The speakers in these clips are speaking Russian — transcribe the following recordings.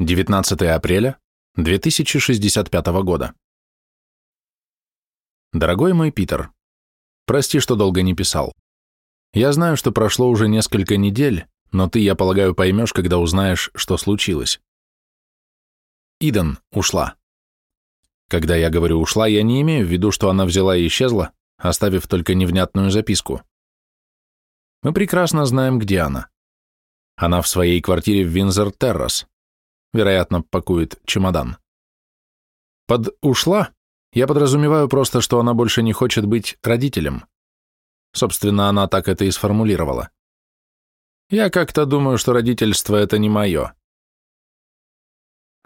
19 апреля 2065 года. Дорогой мой Питер, прости, что долго не писал. Я знаю, что прошло уже несколько недель, но ты, я полагаю, поймешь, когда узнаешь, что случилось. Иден ушла. Когда я говорю «ушла», я не имею в виду, что она взяла и исчезла, оставив только невнятную записку. Мы прекрасно знаем, где она. Она в своей квартире в Винзер-Террас. Вероятно, пакует чемодан. Под «ушла» я подразумеваю просто, что она больше не хочет быть родителем. Собственно, она так это и сформулировала. Я как-то думаю, что родительство — это не мое.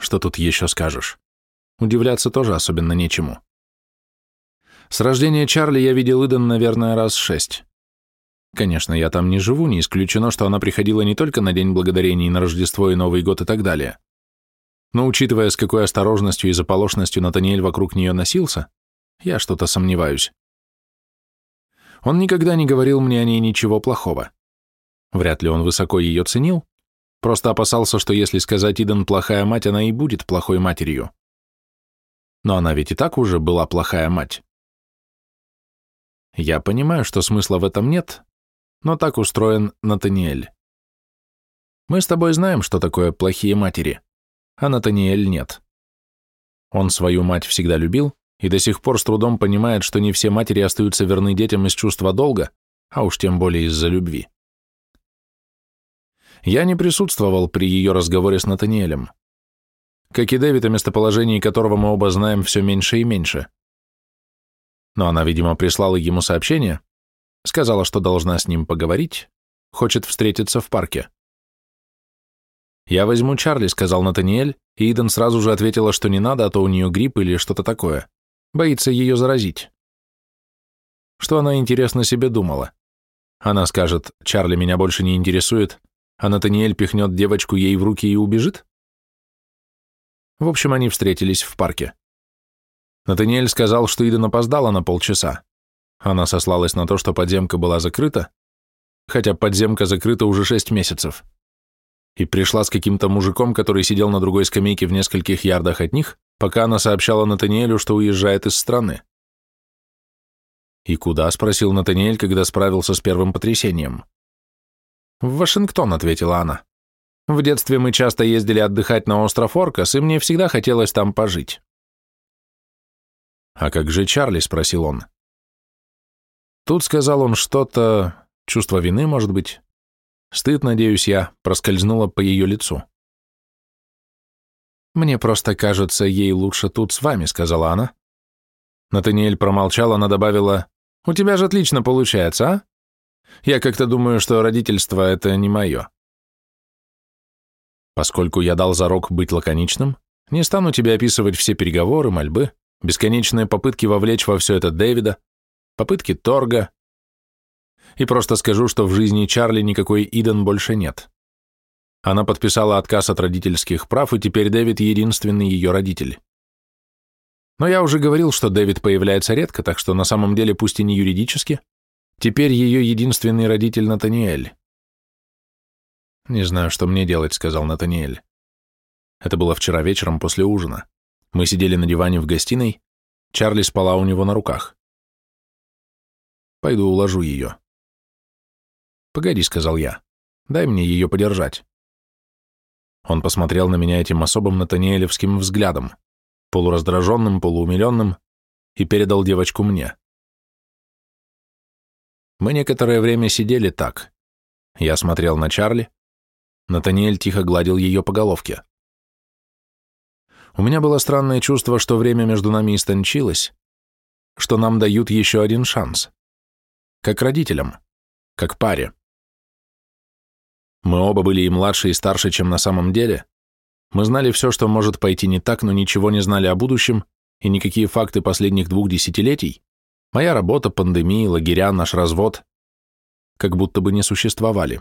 Что тут еще скажешь? Удивляться тоже особенно нечему. С рождения Чарли я видел Иден, наверное, раз шесть. Конечно, я там не живу, не исключено, что она приходила не только на День Благодарения, и на Рождество, и Новый год и так далее. Но учитывая, с какой осторожностью и заполошностью Натаниэль вокруг нее носился, я что-то сомневаюсь. Он никогда не говорил мне о ней ничего плохого. Вряд ли он высоко ее ценил, просто опасался, что если сказать Иден плохая мать, она и будет плохой матерью. Но она ведь и так уже была плохая мать. Я понимаю, что смысла в этом нет, но так устроен Натаниэль. Мы с тобой знаем, что такое плохие матери, а Натаниэль нет. Он свою мать всегда любил и до сих пор с трудом понимает, что не все матери остаются верны детям из чувства долга, а уж тем более из-за любви. Я не присутствовал при ее разговоре с Натаниэлем. Как и Дэвид, о местоположении которого мы оба знаем все меньше и меньше. Но она, видимо, прислала ему сообщение, Сказала, что должна с ним поговорить, хочет встретиться в парке. «Я возьму Чарли», — сказал Натаниэль, и Иден сразу же ответила, что не надо, а то у нее грипп или что-то такое. Боится ее заразить. Что она, интересно, себе думала? Она скажет, Чарли меня больше не интересует, а Натаниэль пихнет девочку ей в руки и убежит? В общем, они встретились в парке. Натаниэль сказал, что Иден опоздала на полчаса. Она сослалась на то, что подземка была закрыта, хотя подземка закрыта уже шесть месяцев, и пришла с каким-то мужиком, который сидел на другой скамейке в нескольких ярдах от них, пока она сообщала Натаниэлю, что уезжает из страны. «И куда?» — спросил Натаниэль, когда справился с первым потрясением. «В Вашингтон», — ответила она. «В детстве мы часто ездили отдыхать на остров Оркас, и мне всегда хотелось там пожить». «А как же Чарли?» — спросил он. Тут сказал он что-то, чувство вины, может быть. Стыд, надеюсь я, проскользнуло по ее лицу. «Мне просто кажется, ей лучше тут с вами», — сказала она. Натаниэль промолчал, она добавила, «У тебя же отлично получается, а? Я как-то думаю, что родительство — это не мое». Поскольку я дал зарок быть лаконичным, не стану тебе описывать все переговоры, мольбы, бесконечные попытки вовлечь во все это Дэвида, попытки торга. И просто скажу, что в жизни Чарли никакой Иден больше нет. Она подписала отказ от родительских прав, и теперь Дэвид единственный ее родитель. Но я уже говорил, что Дэвид появляется редко, так что на самом деле, пусть и не юридически, теперь ее единственный родитель Натаниэль. «Не знаю, что мне делать», — сказал Натаниэль. Это было вчера вечером после ужина. Мы сидели на диване в гостиной, Чарли спала у него на руках. Пойду уложу ее. Погоди, сказал я. Дай мне ее подержать. Он посмотрел на меня этим особым натаниэлевским взглядом, полураздраженным, полуумиленным, и передал девочку мне. Мы некоторое время сидели так. Я смотрел на Чарли. Натаниэль тихо гладил ее по головке. У меня было странное чувство, что время между нами истончилось, что нам дают еще один шанс как родителям, как паре. Мы оба были и младше, и старше, чем на самом деле. Мы знали все, что может пойти не так, но ничего не знали о будущем, и никакие факты последних двух десятилетий, моя работа, пандемия, лагеря, наш развод, как будто бы не существовали.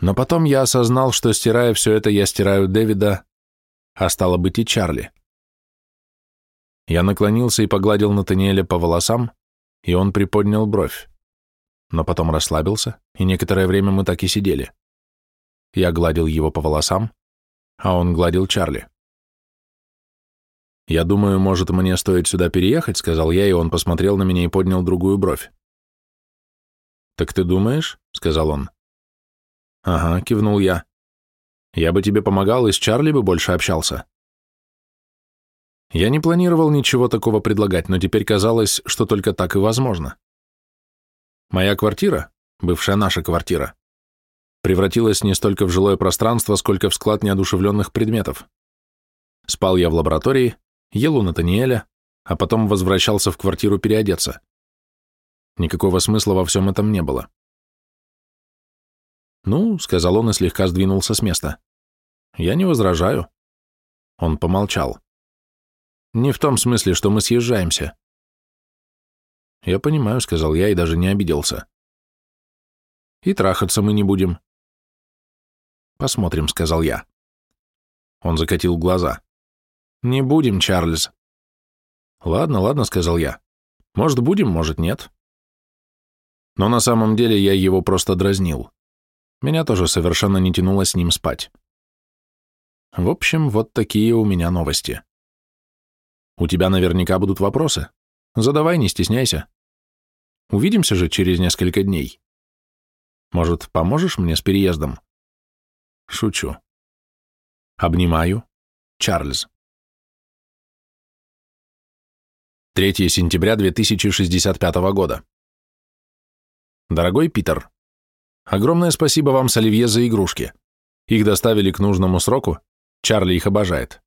Но потом я осознал, что, стирая все это, я стираю Дэвида, а стало быть и Чарли. Я наклонился и погладил Натаниэля по волосам, и он приподнял бровь. Но потом расслабился, и некоторое время мы так и сидели. Я гладил его по волосам, а он гладил Чарли. «Я думаю, может, мне стоит сюда переехать», — сказал я, и он посмотрел на меня и поднял другую бровь. «Так ты думаешь?» — сказал он. «Ага», — кивнул я. «Я бы тебе помогал, и с Чарли бы больше общался». Я не планировал ничего такого предлагать, но теперь казалось, что только так и возможно. Моя квартира, бывшая наша квартира, превратилась не столько в жилое пространство, сколько в склад неодушевленных предметов. Спал я в лаборатории, ел у Натаниэля, а потом возвращался в квартиру переодеться. Никакого смысла во всем этом не было. «Ну», — сказал он и слегка сдвинулся с места. «Я не возражаю». Он помолчал. «Не в том смысле, что мы съезжаемся». «Я понимаю», — сказал я и даже не обиделся. «И трахаться мы не будем». «Посмотрим», — сказал я. Он закатил глаза. «Не будем, Чарльз». «Ладно, ладно», — сказал я. «Может, будем, может, нет». Но на самом деле я его просто дразнил. Меня тоже совершенно не тянуло с ним спать. В общем, вот такие у меня новости. У тебя наверняка будут вопросы. Задавай, не стесняйся. Увидимся же через несколько дней. Может, поможешь мне с переездом? Шучу. Обнимаю. Чарльз. 3 сентября 2065 года. Дорогой Питер, огромное спасибо вам с Оливье за игрушки. Их доставили к нужному сроку, Чарли их обожает.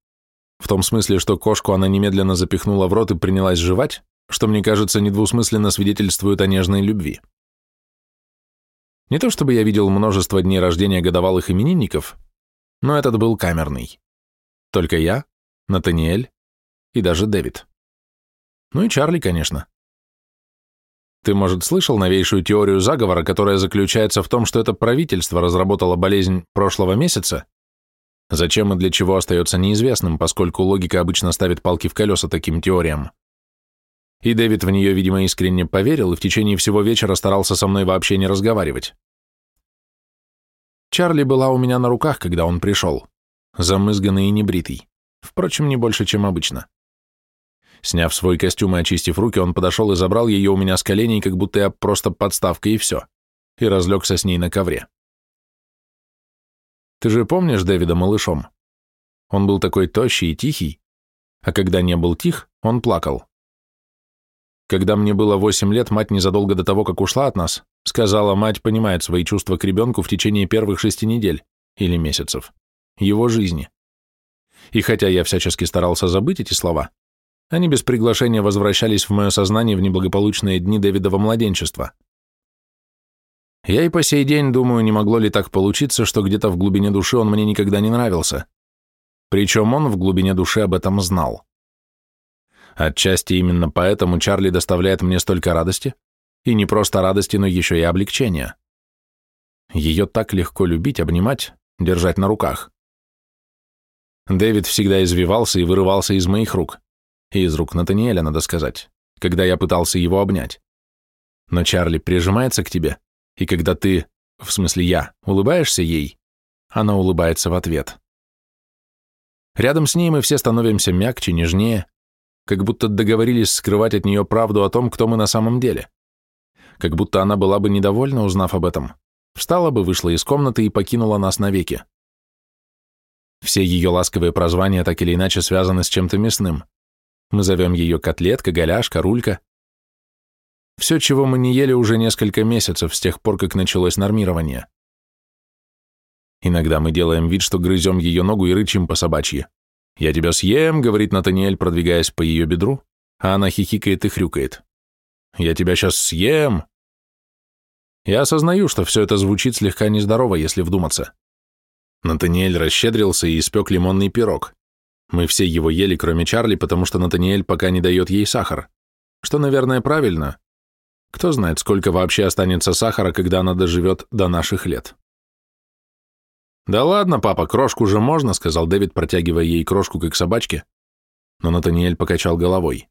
В том смысле, что кошку она немедленно запихнула в рот и принялась жевать, что, мне кажется, недвусмысленно свидетельствует о нежной любви. Не то чтобы я видел множество дней рождения годовалых именинников, но этот был камерный. Только я, Натаниэль и даже Дэвид. Ну и Чарли, конечно. Ты, может, слышал новейшую теорию заговора, которая заключается в том, что это правительство разработало болезнь прошлого месяца? Зачем и для чего остается неизвестным, поскольку логика обычно ставит палки в колеса таким теориям. И Дэвид в нее, видимо, искренне поверил и в течение всего вечера старался со мной вообще не разговаривать. Чарли была у меня на руках, когда он пришел, замызганный и небритый, впрочем, не больше, чем обычно. Сняв свой костюм и очистив руки, он подошел и забрал ее у меня с коленей, как будто я просто подставка и все, и разлегся с ней на ковре. Ты же помнишь Дэвида малышом? Он был такой тощий и тихий, а когда не был тих, он плакал. Когда мне было восемь лет, мать незадолго до того, как ушла от нас, сказала, мать понимает свои чувства к ребенку в течение первых шести недель или месяцев, его жизни. И хотя я всячески старался забыть эти слова, они без приглашения возвращались в мое сознание в неблагополучные дни Дэвидова младенчества. Я и по сей день думаю, не могло ли так получиться, что где-то в глубине души он мне никогда не нравился. Причем он в глубине души об этом знал. Отчасти именно поэтому Чарли доставляет мне столько радости, и не просто радости, но еще и облегчения. Ее так легко любить, обнимать, держать на руках. Дэвид всегда извивался и вырывался из моих рук. И из рук Натаниэля, надо сказать, когда я пытался его обнять. Но Чарли прижимается к тебе, и когда ты, в смысле я, улыбаешься ей, она улыбается в ответ. Рядом с ней мы все становимся мягче, нежнее, как будто договорились скрывать от нее правду о том, кто мы на самом деле. Как будто она была бы недовольна, узнав об этом. Встала бы, вышла из комнаты и покинула нас навеки. Все ее ласковые прозвания так или иначе связаны с чем-то мясным. Мы зовем ее котлетка, голяшка, рулька. Все, чего мы не ели уже несколько месяцев с тех пор, как началось нормирование. Иногда мы делаем вид, что грызем ее ногу и рычим по собачьи. «Я тебя съем», — говорит Натаниэль, продвигаясь по ее бедру, а она хихикает и хрюкает. «Я тебя сейчас съем». Я осознаю, что все это звучит слегка нездорово, если вдуматься. Натаниэль расщедрился и испек лимонный пирог. Мы все его ели, кроме Чарли, потому что Натаниэль пока не дает ей сахар. Что, наверное, правильно. Кто знает, сколько вообще останется сахара, когда она доживет до наших лет. «Да ладно, папа, крошку же можно», — сказал Дэвид, протягивая ей крошку, как собачке. Но Натаниэль покачал головой.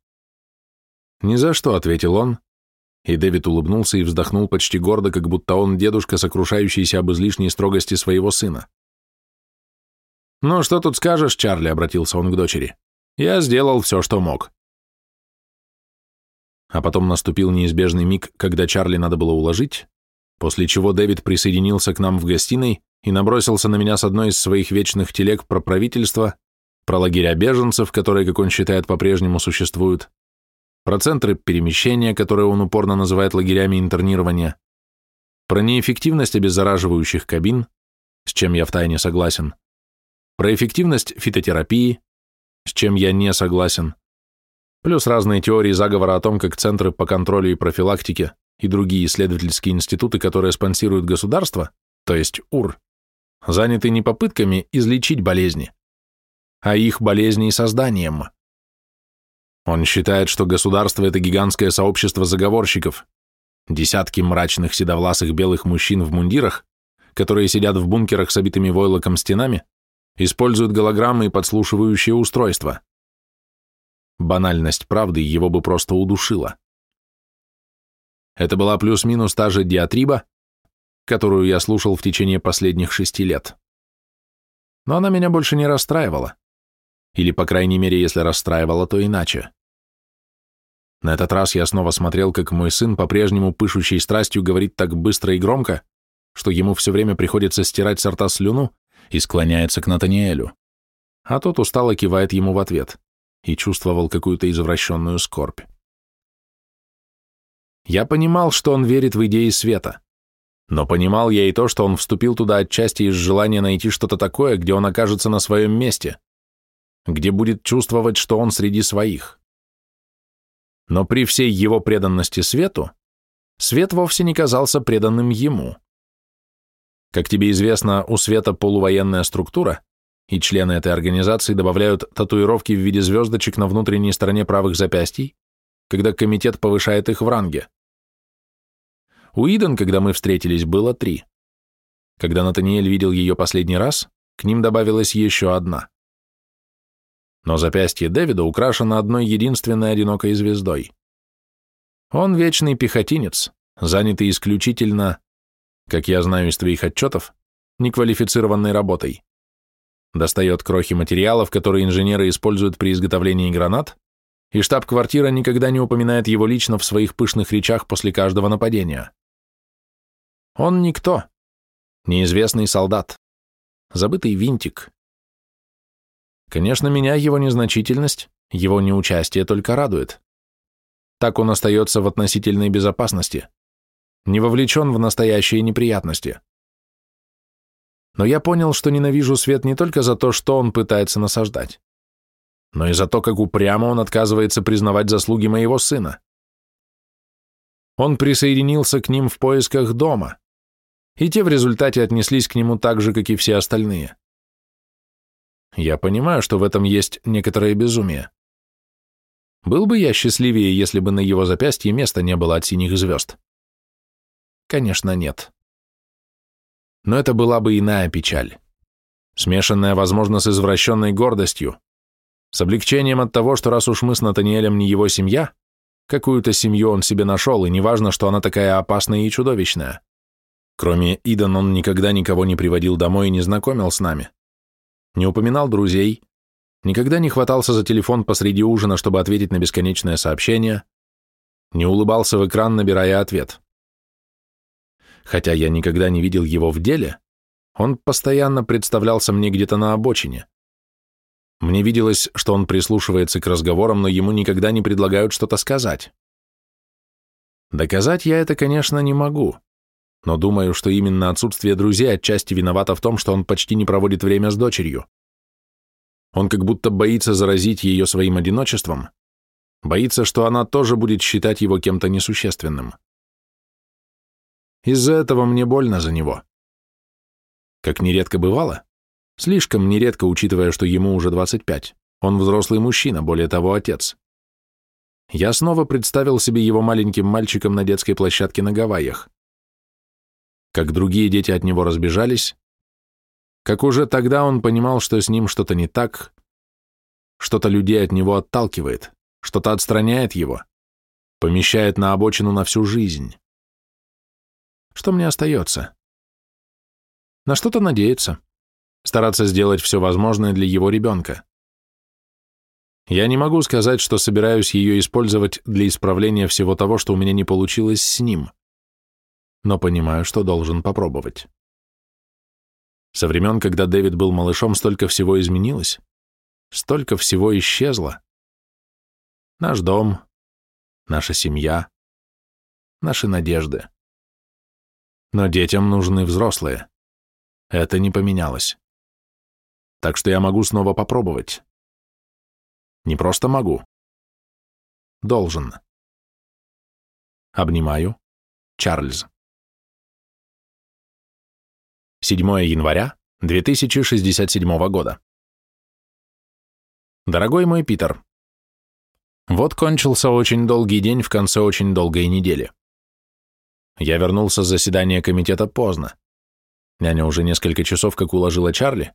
«Ни за что», — ответил он. И Дэвид улыбнулся и вздохнул почти гордо, как будто он дедушка, сокрушающийся об излишней строгости своего сына. «Ну, что тут скажешь, Чарли?» — обратился он к дочери. «Я сделал все, что мог». А потом наступил неизбежный миг, когда Чарли надо было уложить, после чего Дэвид присоединился к нам в гостиной и набросился на меня с одной из своих вечных телег про правительство, про лагеря беженцев, которые, как он считает, по-прежнему существуют, про центры перемещения, которые он упорно называет лагерями интернирования, про неэффективность обеззараживающих кабин, с чем я втайне согласен, про эффективность фитотерапии, с чем я не согласен, плюс разные теории заговора о том, как центры по контролю и профилактике и другие исследовательские институты, которые спонсируют государство, то есть УР, заняты не попытками излечить болезни, а их болезней созданием. Он считает, что государство – это гигантское сообщество заговорщиков, десятки мрачных седовласых белых мужчин в мундирах, которые сидят в бункерах с обитыми войлоком стенами, используют голограммы и подслушивающие устройства. Банальность правды его бы просто удушила. Это была плюс-минус та же диатриба, которую я слушал в течение последних шести лет. Но она меня больше не расстраивала. Или, по крайней мере, если расстраивала, то иначе. На этот раз я снова смотрел, как мой сын, по-прежнему пышущий страстью, говорит так быстро и громко, что ему все время приходится стирать с рта слюну и склоняется к Натаниэлю. А тот устало кивает ему в ответ и чувствовал какую-то извращенную скорбь. Я понимал, что он верит в идеи света, но понимал я и то, что он вступил туда отчасти из желания найти что-то такое, где он окажется на своем месте, где будет чувствовать, что он среди своих. Но при всей его преданности свету, свет вовсе не казался преданным ему. Как тебе известно, у света полувоенная структура, и члены этой организации добавляют татуировки в виде звездочек на внутренней стороне правых запястий, когда комитет повышает их в ранге. У Иден, когда мы встретились, было три. Когда Натаниэль видел ее последний раз, к ним добавилась еще одна. Но запястье Дэвида украшено одной единственной одинокой звездой. Он вечный пехотинец, занятый исключительно, как я знаю из твоих отчетов, неквалифицированной работой. Достает крохи материалов, которые инженеры используют при изготовлении гранат, и штаб-квартира никогда не упоминает его лично в своих пышных речах после каждого нападения. Он никто, неизвестный солдат, забытый винтик. Конечно, меня его незначительность, его неучастие только радует. Так он остается в относительной безопасности, не вовлечен в настоящие неприятности. Но я понял, что ненавижу свет не только за то, что он пытается насаждать но и за то, как упрямо он отказывается признавать заслуги моего сына. Он присоединился к ним в поисках дома, и те в результате отнеслись к нему так же, как и все остальные. Я понимаю, что в этом есть некоторое безумие. Был бы я счастливее, если бы на его запястье места не было от синих звезд? Конечно, нет. Но это была бы иная печаль, смешанная, возможно, с извращенной гордостью, с облегчением от того, что раз уж мы с Натаниэлем не его семья, какую-то семью он себе нашел, и неважно, что она такая опасная и чудовищная. Кроме Идан он никогда никого не приводил домой и не знакомил с нами. Не упоминал друзей, никогда не хватался за телефон посреди ужина, чтобы ответить на бесконечное сообщение, не улыбался в экран, набирая ответ. Хотя я никогда не видел его в деле, он постоянно представлялся мне где-то на обочине. Мне виделось, что он прислушивается к разговорам, но ему никогда не предлагают что-то сказать. Доказать я это, конечно, не могу, но думаю, что именно отсутствие друзей отчасти виновато в том, что он почти не проводит время с дочерью. Он как будто боится заразить ее своим одиночеством, боится, что она тоже будет считать его кем-то несущественным. Из-за этого мне больно за него. Как нередко бывало, Слишком нередко, учитывая, что ему уже 25. Он взрослый мужчина, более того, отец. Я снова представил себе его маленьким мальчиком на детской площадке на Гавайях. Как другие дети от него разбежались, как уже тогда он понимал, что с ним что-то не так, что-то людей от него отталкивает, что-то отстраняет его, помещает на обочину на всю жизнь. Что мне остается? На что-то надеяться стараться сделать все возможное для его ребенка. Я не могу сказать, что собираюсь ее использовать для исправления всего того, что у меня не получилось с ним, но понимаю, что должен попробовать. Со времен, когда Дэвид был малышом, столько всего изменилось, столько всего исчезло. Наш дом, наша семья, наши надежды. Но детям нужны взрослые. Это не поменялось. Так что я могу снова попробовать. Не просто могу. Должен. Обнимаю. Чарльз. 7 января 2067 года. Дорогой мой Питер, вот кончился очень долгий день в конце очень долгой недели. Я вернулся с заседания комитета поздно. Няня уже несколько часов как уложила Чарли.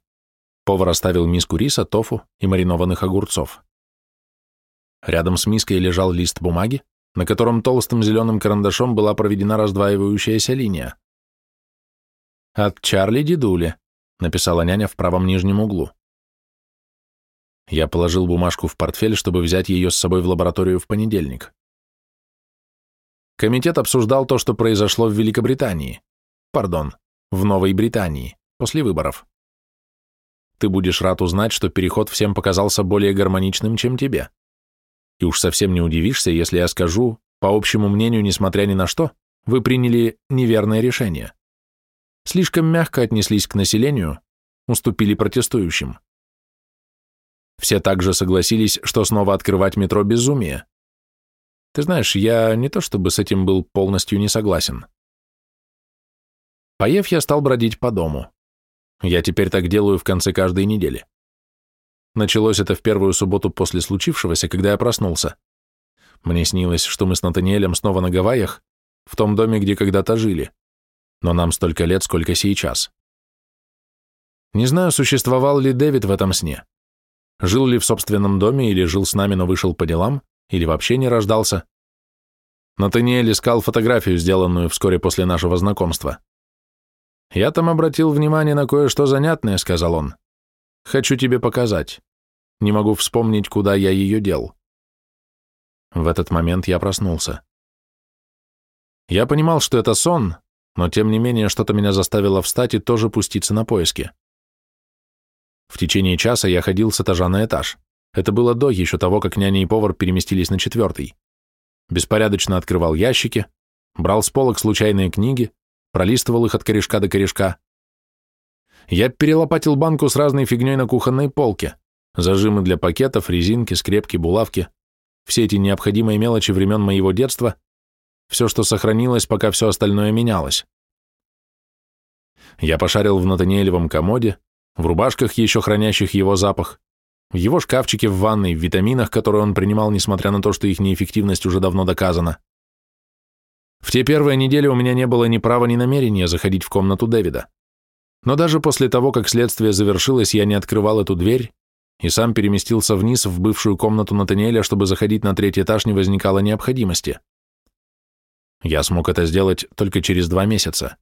Повар оставил миску риса, тофу и маринованных огурцов. Рядом с миской лежал лист бумаги, на котором толстым зеленым карандашом была проведена раздваивающаяся линия. «От Чарли Дедули», — написала няня в правом нижнем углу. Я положил бумажку в портфель, чтобы взять ее с собой в лабораторию в понедельник. Комитет обсуждал то, что произошло в Великобритании. Пардон, в Новой Британии, после выборов. Ты будешь рад узнать, что переход всем показался более гармоничным, чем тебе. И уж совсем не удивишься, если я скажу, по общему мнению, несмотря ни на что, вы приняли неверное решение слишком мягко отнеслись к населению, уступили протестующим. Все также согласились, что снова открывать метро безумие. Ты знаешь, я не то чтобы с этим был полностью не согласен. Поев, я стал бродить по дому. Я теперь так делаю в конце каждой недели. Началось это в первую субботу после случившегося, когда я проснулся. Мне снилось, что мы с Натаниэлем снова на Гавайях, в том доме, где когда-то жили но нам столько лет, сколько сейчас. Не знаю, существовал ли Дэвид в этом сне. Жил ли в собственном доме, или жил с нами, но вышел по делам, или вообще не рождался. Натаниэль искал фотографию, сделанную вскоре после нашего знакомства. «Я там обратил внимание на кое-что занятное», — сказал он. «Хочу тебе показать. Не могу вспомнить, куда я ее дел». В этот момент я проснулся. Я понимал, что это сон, но тем не менее что-то меня заставило встать и тоже пуститься на поиски. В течение часа я ходил с этажа на этаж. Это было до еще того, как няня и повар переместились на четвертый. Беспорядочно открывал ящики, брал с полок случайные книги, пролистывал их от корешка до корешка. Я перелопатил банку с разной фигней на кухонной полке. Зажимы для пакетов, резинки, скрепки, булавки. Все эти необходимые мелочи времен моего детства все, что сохранилось, пока все остальное менялось. Я пошарил в Натаниэлевом комоде, в рубашках, еще хранящих его запах, в его шкафчике в ванной, в витаминах, которые он принимал, несмотря на то, что их неэффективность уже давно доказана. В те первые недели у меня не было ни права, ни намерения заходить в комнату Дэвида. Но даже после того, как следствие завершилось, я не открывал эту дверь и сам переместился вниз в бывшую комнату Натаниэля, чтобы заходить на третий этаж не возникало необходимости. Я смог это сделать только через два месяца.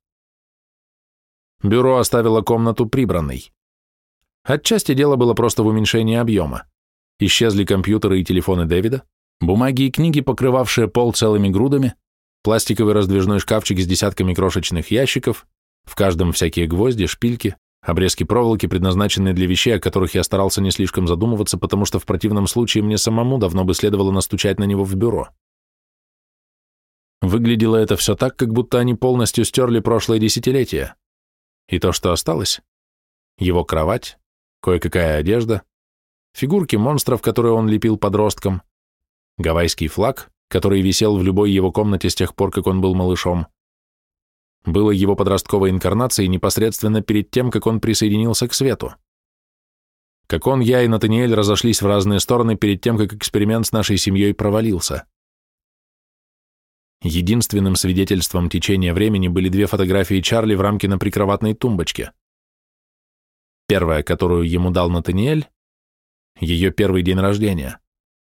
Бюро оставило комнату прибранной. Отчасти дело было просто в уменьшении объема. Исчезли компьютеры и телефоны Дэвида, бумаги и книги, покрывавшие пол целыми грудами, пластиковый раздвижной шкафчик с десятками крошечных ящиков, в каждом всякие гвозди, шпильки, обрезки проволоки, предназначенные для вещей, о которых я старался не слишком задумываться, потому что в противном случае мне самому давно бы следовало настучать на него в бюро. Выглядело это все так, как будто они полностью стерли прошлое десятилетие. И то, что осталось, его кровать, кое-какая одежда, фигурки монстров, которые он лепил подросткам, гавайский флаг, который висел в любой его комнате с тех пор, как он был малышом, было его подростковой инкарнацией непосредственно перед тем, как он присоединился к свету. Как он, я и Натаниэль разошлись в разные стороны перед тем, как эксперимент с нашей семьей провалился. Единственным свидетельством течения времени были две фотографии Чарли в рамке на прикроватной тумбочке. Первая, которую ему дал Натаниэль, ее первый день рождения.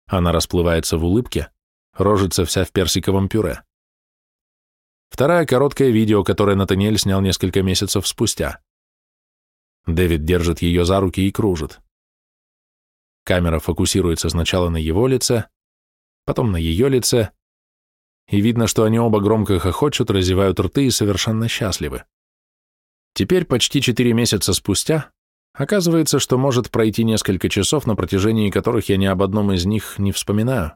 Она расплывается в улыбке, рожится вся в персиковом пюре. Вторая — короткое видео, которое Натаниэль снял несколько месяцев спустя. Дэвид держит ее за руки и кружит. Камера фокусируется сначала на его лице, потом на ее лице, и видно, что они оба громко хохочут, разевают рты и совершенно счастливы. Теперь, почти четыре месяца спустя, оказывается, что может пройти несколько часов, на протяжении которых я ни об одном из них не вспоминаю.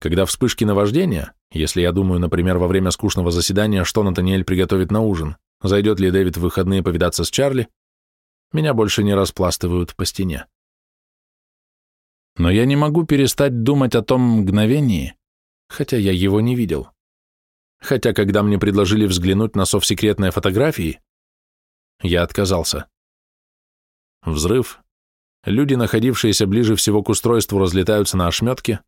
Когда вспышки наваждения, если я думаю, например, во время скучного заседания, что Натаниэль приготовит на ужин, зайдет ли Дэвид в выходные повидаться с Чарли, меня больше не распластывают по стене. Но я не могу перестать думать о том мгновении, хотя я его не видел. Хотя, когда мне предложили взглянуть на совсекретные фотографии, я отказался. Взрыв. Люди, находившиеся ближе всего к устройству, разлетаются на ошметки,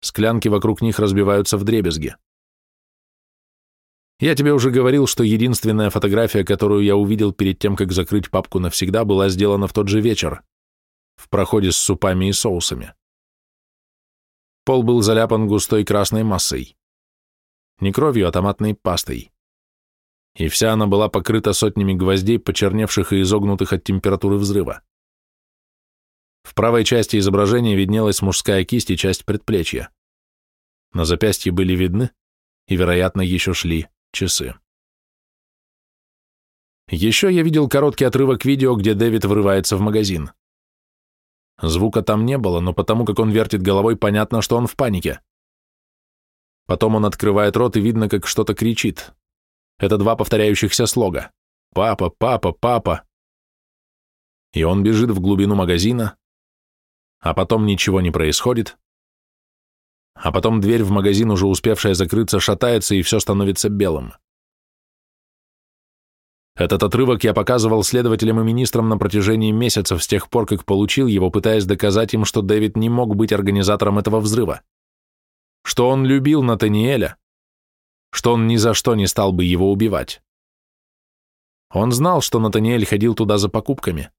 склянки вокруг них разбиваются в дребезги. Я тебе уже говорил, что единственная фотография, которую я увидел перед тем, как закрыть папку навсегда, была сделана в тот же вечер, в проходе с супами и соусами. Пол был заляпан густой красной массой. Не кровью, а томатной пастой. И вся она была покрыта сотнями гвоздей, почерневших и изогнутых от температуры взрыва. В правой части изображения виднелась мужская кисть и часть предплечья. На запястье были видны, и, вероятно, еще шли часы. Еще я видел короткий отрывок видео, где Дэвид врывается в магазин. Звука там не было, но потому как он вертит головой, понятно, что он в панике. Потом он открывает рот, и видно, как что-то кричит. Это два повторяющихся слога. «Папа, папа, папа». И он бежит в глубину магазина, а потом ничего не происходит, а потом дверь в магазин, уже успевшая закрыться, шатается, и все становится белым. Этот отрывок я показывал следователям и министрам на протяжении месяцев с тех пор, как получил его, пытаясь доказать им, что Дэвид не мог быть организатором этого взрыва, что он любил Натаниэля, что он ни за что не стал бы его убивать. Он знал, что Натаниэль ходил туда за покупками.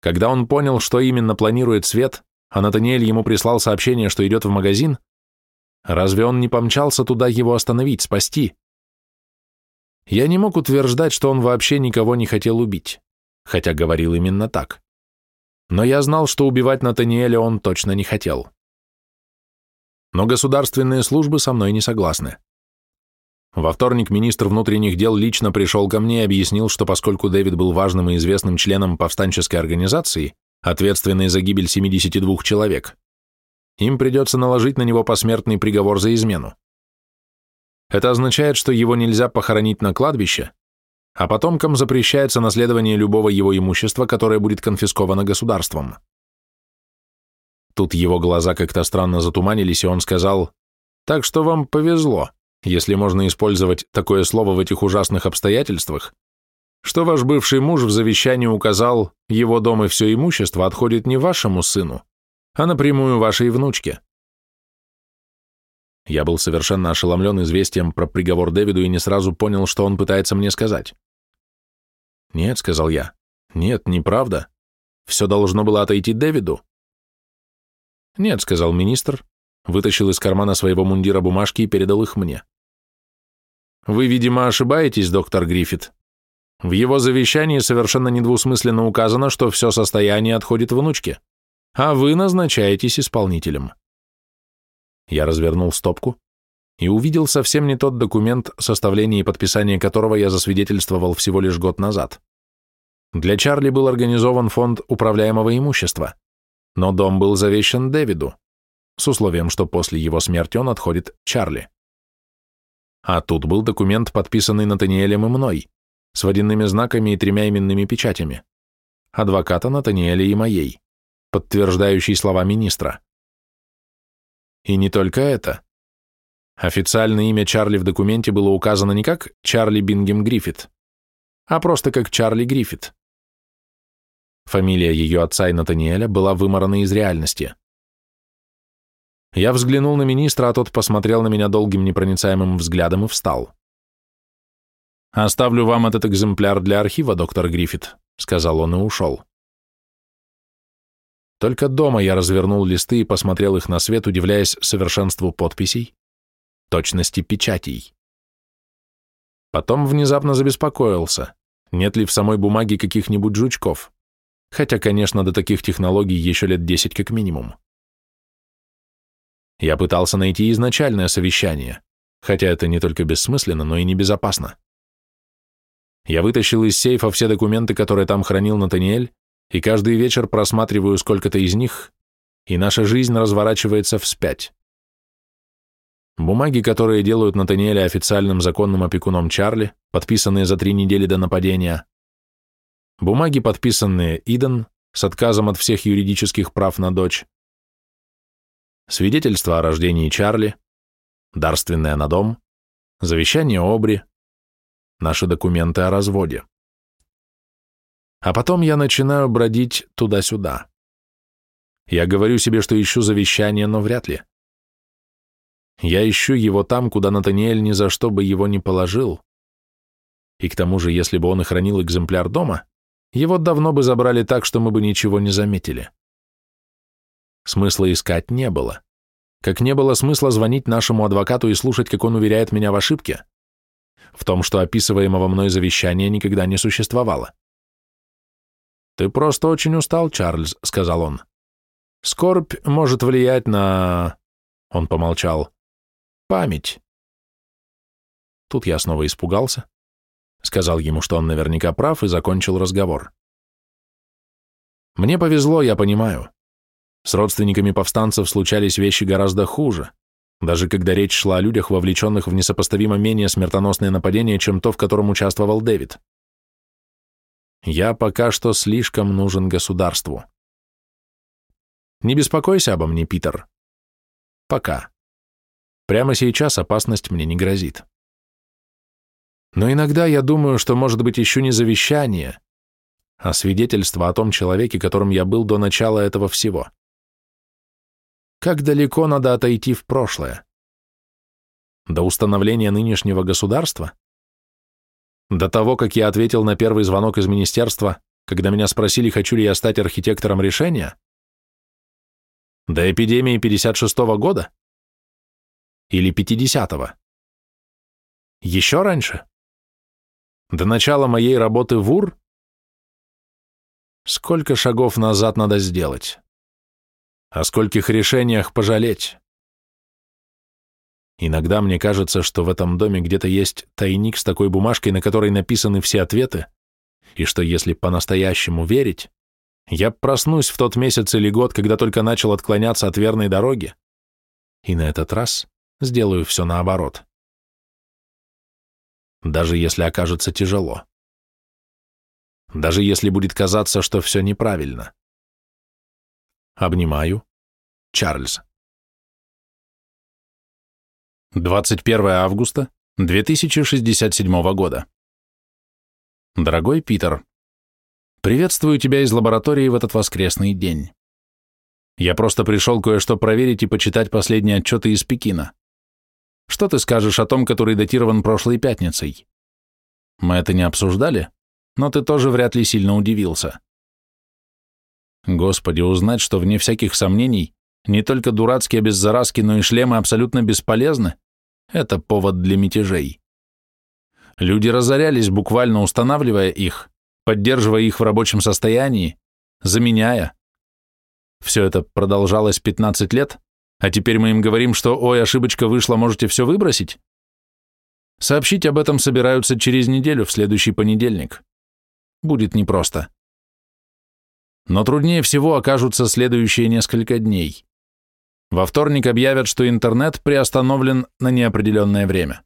Когда он понял, что именно планирует Свет, а Натаниэль ему прислал сообщение, что идет в магазин, Разве он не помчался туда его остановить, спасти? Я не мог утверждать, что он вообще никого не хотел убить, хотя говорил именно так. Но я знал, что убивать Натаниэля он точно не хотел. Но государственные службы со мной не согласны. Во вторник министр внутренних дел лично пришел ко мне и объяснил, что поскольку Дэвид был важным и известным членом повстанческой организации, ответственной за гибель 72 человек, им придется наложить на него посмертный приговор за измену. Это означает, что его нельзя похоронить на кладбище, а потомкам запрещается наследование любого его имущества, которое будет конфисковано государством. Тут его глаза как-то странно затуманились, и он сказал, «Так что вам повезло, если можно использовать такое слово в этих ужасных обстоятельствах, что ваш бывший муж в завещании указал, его дом и все имущество отходит не вашему сыну, а напрямую вашей внучке. Я был совершенно ошеломлен известием про приговор Дэвиду и не сразу понял, что он пытается мне сказать. «Нет», — сказал я, — «нет, неправда. Все должно было отойти Дэвиду». «Нет», — сказал министр, вытащил из кармана своего мундира бумажки и передал их мне. «Вы, видимо, ошибаетесь, доктор Гриффит. В его завещании совершенно недвусмысленно указано, что все состояние отходит внучке а вы назначаетесь исполнителем. Я развернул стопку и увидел совсем не тот документ, составление и подписание которого я засвидетельствовал всего лишь год назад. Для Чарли был организован фонд управляемого имущества, но дом был завещан Дэвиду, с условием, что после его смерти он отходит Чарли. А тут был документ, подписанный Натаниэлем и мной, с водяными знаками и тремя именными печатями, адвоката Натаниэля и моей подтверждающий слова министра. И не только это. Официальное имя Чарли в документе было указано не как Чарли Бингем Гриффит, а просто как Чарли Гриффит. Фамилия ее отца и Натаниэля была выморана из реальности. Я взглянул на министра, а тот посмотрел на меня долгим непроницаемым взглядом и встал. «Оставлю вам этот экземпляр для архива, доктор Гриффит», — сказал он и ушел. Только дома я развернул листы и посмотрел их на свет, удивляясь совершенству подписей, точности печатей. Потом внезапно забеспокоился, Нет ли в самой бумаге каких-нибудь жучков? Хотя, конечно, до таких технологий еще лет 10 как минимум. Я пытался найти изначальное совещание, хотя это не только бессмысленно, но и небезопасно. Я вытащил из сейфа все документы, которые там хранил Натаниэль, и каждый вечер просматриваю сколько-то из них, и наша жизнь разворачивается вспять. Бумаги, которые делают Натаниэля официальным законным опекуном Чарли, подписанные за три недели до нападения. Бумаги, подписанные Иден, с отказом от всех юридических прав на дочь. Свидетельство о рождении Чарли, дарственное на дом, завещание Обри, наши документы о разводе. А потом я начинаю бродить туда-сюда. Я говорю себе, что ищу завещание, но вряд ли. Я ищу его там, куда Натаниэль ни за что бы его не положил. И к тому же, если бы он и хранил экземпляр дома, его давно бы забрали так, что мы бы ничего не заметили. Смысла искать не было. Как не было смысла звонить нашему адвокату и слушать, как он уверяет меня в ошибке. В том, что описываемого мной завещания никогда не существовало. «Ты просто очень устал, Чарльз», — сказал он. «Скорбь может влиять на...» Он помолчал. Память. Тут я снова испугался, сказал ему, что он наверняка прав, и закончил разговор. Мне повезло, я понимаю. С родственниками повстанцев случались вещи гораздо хуже, даже когда речь шла о людях, вовлеченных в несопоставимо менее смертоносные нападения, чем то, в котором участвовал Дэвид. Я пока что слишком нужен государству. Не беспокойся обо мне, Питер. Пока. Прямо сейчас опасность мне не грозит. Но иногда я думаю, что может быть еще не завещание, а свидетельство о том человеке, которым я был до начала этого всего. Как далеко надо отойти в прошлое? До установления нынешнего государства? До того, как я ответил на первый звонок из министерства, когда меня спросили, хочу ли я стать архитектором решения? До эпидемии 56 -го года? Или 50-го? Еще раньше? До начала моей работы в УР? Сколько шагов назад надо сделать? О скольких решениях пожалеть? Иногда мне кажется, что в этом доме где-то есть тайник с такой бумажкой, на которой написаны все ответы, и что если по-настоящему верить, я проснусь в тот месяц или год, когда только начал отклоняться от верной дороги, и на этот раз сделаю все наоборот. Даже если окажется тяжело. Даже если будет казаться, что все неправильно. Обнимаю. Чарльз. 21 августа 2067 года. Дорогой Питер, приветствую тебя из лаборатории в этот воскресный день. Я просто пришел кое-что проверить и почитать последние отчеты из Пекина. Что ты скажешь о том, который датирован прошлой пятницей? Мы это не обсуждали, но ты тоже вряд ли сильно удивился. Господи, узнать, что вне всяких сомнений не только дурацкие беззаразки, но и шлемы абсолютно бесполезны, это повод для мятежей. Люди разорялись, буквально устанавливая их, поддерживая их в рабочем состоянии, заменяя. Все это продолжалось 15 лет, а теперь мы им говорим, что «Ой, ошибочка вышла, можете все выбросить?» Сообщить об этом собираются через неделю, в следующий понедельник. Будет непросто. Но труднее всего окажутся следующие несколько дней. Во вторник объявят, что интернет приостановлен на неопределенное время.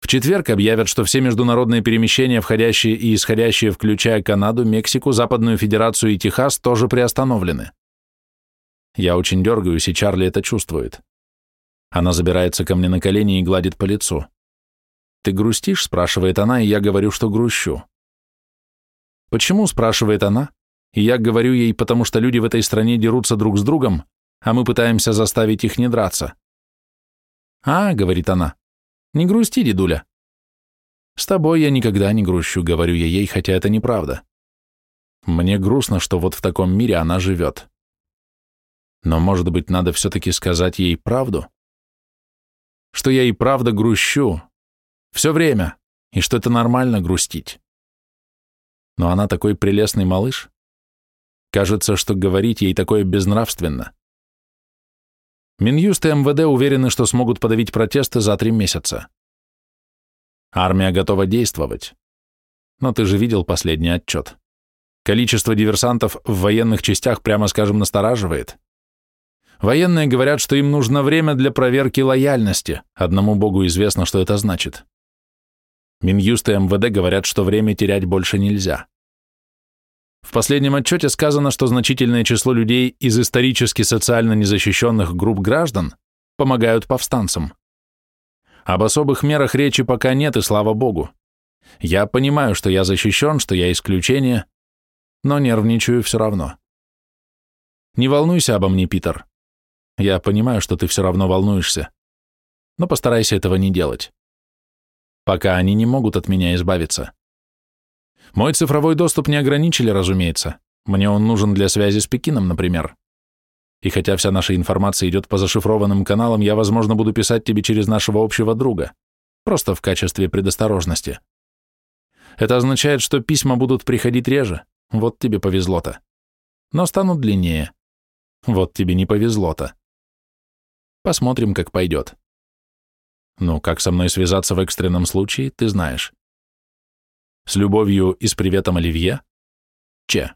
В четверг объявят, что все международные перемещения, входящие и исходящие, включая Канаду, Мексику, Западную Федерацию и Техас, тоже приостановлены. Я очень дергаюсь, и Чарли это чувствует. Она забирается ко мне на колени и гладит по лицу. «Ты грустишь?» – спрашивает она, и я говорю, что грущу. «Почему?» – спрашивает она, и я говорю ей, потому что люди в этой стране дерутся друг с другом, а мы пытаемся заставить их не драться. «А», — говорит она, — «не грусти, дедуля». «С тобой я никогда не грущу», — говорю я ей, хотя это неправда. Мне грустно, что вот в таком мире она живет. Но, может быть, надо все-таки сказать ей правду? Что я и правда грущу. Все время. И что это нормально грустить. Но она такой прелестный малыш. Кажется, что говорить ей такое безнравственно. Минюст и МВД уверены, что смогут подавить протесты за три месяца. Армия готова действовать. Но ты же видел последний отчет. Количество диверсантов в военных частях, прямо скажем, настораживает. Военные говорят, что им нужно время для проверки лояльности. Одному богу известно, что это значит. Минюст и МВД говорят, что время терять больше нельзя. В последнем отчете сказано, что значительное число людей из исторически социально незащищенных групп граждан помогают повстанцам. Об особых мерах речи пока нет, и слава богу. Я понимаю, что я защищен, что я исключение, но нервничаю все равно. Не волнуйся обо мне, Питер. Я понимаю, что ты все равно волнуешься, но постарайся этого не делать пока они не могут от меня избавиться. Мой цифровой доступ не ограничили, разумеется. Мне он нужен для связи с Пекином, например. И хотя вся наша информация идет по зашифрованным каналам, я, возможно, буду писать тебе через нашего общего друга, просто в качестве предосторожности. Это означает, что письма будут приходить реже, вот тебе повезло-то. Но станут длиннее. Вот тебе не повезло-то. Посмотрим, как пойдет. Ну, как со мной связаться в экстренном случае, ты знаешь. С любовью и с приветом Оливье. Че.